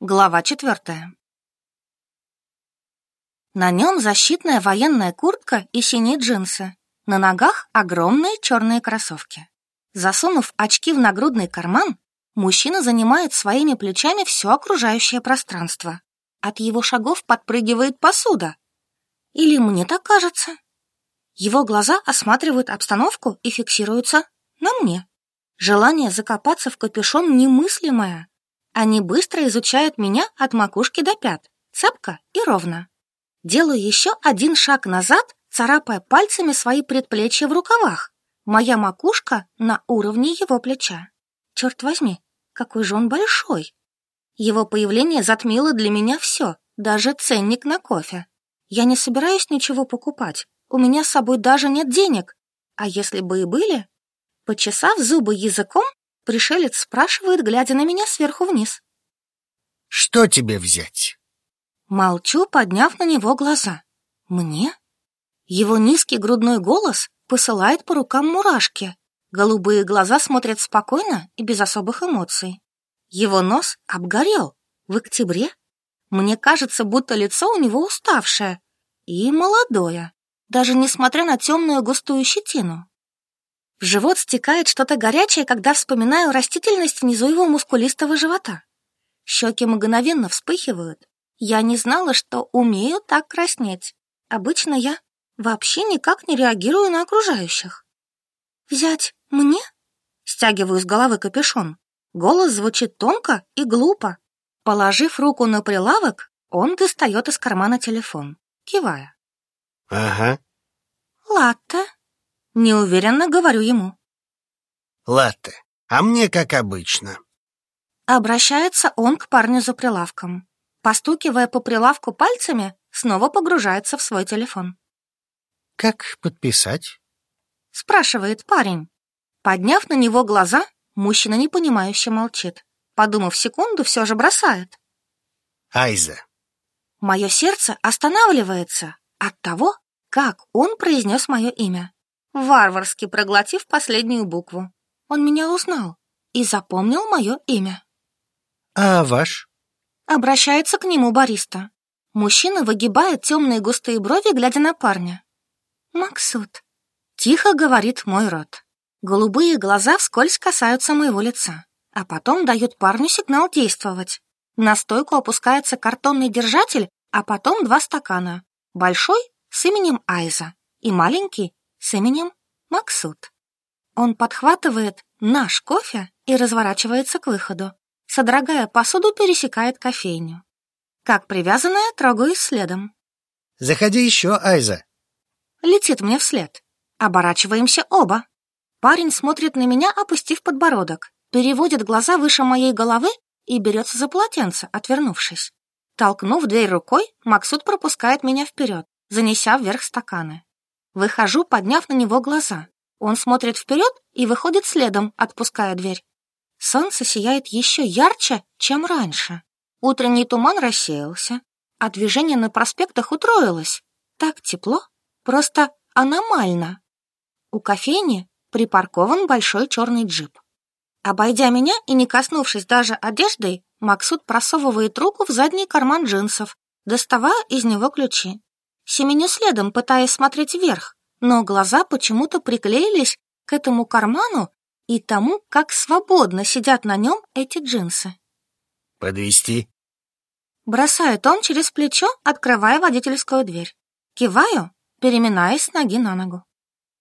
Глава четвертая. На нем защитная военная куртка и синие джинсы. На ногах огромные черные кроссовки. Засунув очки в нагрудный карман, мужчина занимает своими плечами все окружающее пространство. От его шагов подпрыгивает посуда. Или мне так кажется? Его глаза осматривают обстановку и фиксируются на мне. Желание закопаться в капюшон немыслимое. Они быстро изучают меня от макушки до пят, цепко и ровно. Делаю еще один шаг назад, царапая пальцами свои предплечья в рукавах. Моя макушка на уровне его плеча. Черт возьми, какой же он большой. Его появление затмило для меня все, даже ценник на кофе. Я не собираюсь ничего покупать, у меня с собой даже нет денег. А если бы и были? Почесав зубы языком, Пришелец спрашивает, глядя на меня сверху вниз. Что тебе взять? Молчу, подняв на него глаза. Мне? Его низкий грудной голос посылает по рукам мурашки. Голубые глаза смотрят спокойно и без особых эмоций. Его нос обгорел. В октябре? Мне кажется, будто лицо у него уставшее и молодое, даже несмотря на темную густую щетину. В живот стекает что-то горячее, когда вспоминаю растительность внизу его мускулистого живота. Щеки мгновенно вспыхивают. Я не знала, что умею так краснеть. Обычно я вообще никак не реагирую на окружающих. «Взять мне?» Стягиваю с головы капюшон. Голос звучит тонко и глупо. Положив руку на прилавок, он достает из кармана телефон, кивая. «Ага». «Латте?» Неуверенно говорю ему. Латте, а мне как обычно. Обращается он к парню за прилавком. Постукивая по прилавку пальцами, снова погружается в свой телефон. Как подписать? Спрашивает парень. Подняв на него глаза, мужчина непонимающе молчит. Подумав секунду, все же бросает. Айза. Мое сердце останавливается от того, как он произнес мое имя варварски проглотив последнюю букву. Он меня узнал и запомнил мое имя. «А ваш?» Обращается к нему бариста. Мужчина выгибает темные густые брови, глядя на парня. «Максут», — тихо говорит мой рот. Голубые глаза вскользь касаются моего лица, а потом дают парню сигнал действовать. На стойку опускается картонный держатель, а потом два стакана. Большой с именем Айза и маленький с именем Максут. Он подхватывает наш кофе и разворачивается к выходу. Содрогая посуду, пересекает кофейню. Как привязанная, трогаюсь следом. «Заходи еще, Айза!» Летит мне вслед. Оборачиваемся оба. Парень смотрит на меня, опустив подбородок, переводит глаза выше моей головы и берется за полотенце, отвернувшись. Толкнув дверь рукой, Максут пропускает меня вперед, занеся вверх стаканы. Выхожу, подняв на него глаза. Он смотрит вперед и выходит следом, отпуская дверь. Солнце сияет еще ярче, чем раньше. Утренний туман рассеялся, а движение на проспектах утроилось. Так тепло, просто аномально. У кофейни припаркован большой черный джип. Обойдя меня и не коснувшись даже одеждой, Максут просовывает руку в задний карман джинсов, доставая из него ключи. Семеню следом, пытаясь смотреть вверх, но глаза почему-то приклеились к этому карману и тому, как свободно сидят на нем эти джинсы. «Подвести?» Бросает он через плечо, открывая водительскую дверь. Киваю, переминаясь с ноги на ногу.